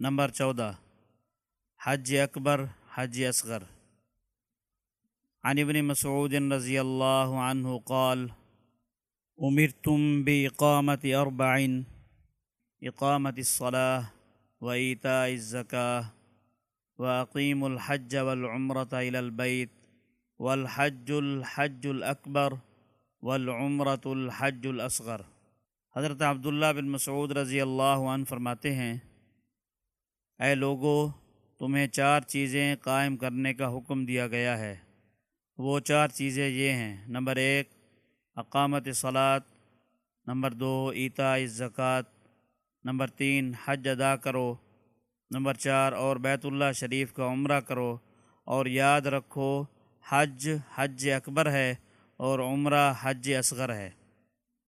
Number چودہ۔ حج اکبر، حج اصغر۔ عن ابن مسعود رضی اللہ عنہ قال، امرتم بإقامة أربع، إقامة الصلاة وإيتاء الزكاة، وأقيموا الحج والعمرة إلى البيت، والحج الحج الأكبر، والعمرة الحج الأصغر۔ حضرت عبداللہ بن مسعود رضی اللہ عنہ فرماتے ہیں اے لوگو، تمہیں چار چیزیں قائم کرنے کا حکم دیا گیا ہے۔ وہ چار چیزیں یہ ہیں نمبر ایک، اقامت صلات نمبر دو ایتا زکوٰۃ نمبر تین، حج ادا کرو۔ نمبر چار، اور بیت اللہ شریف کا عمرہ کرو۔ اور یاد رکھو، حج حج اکبر ہے اور عمرہ حج اصغر ہے۔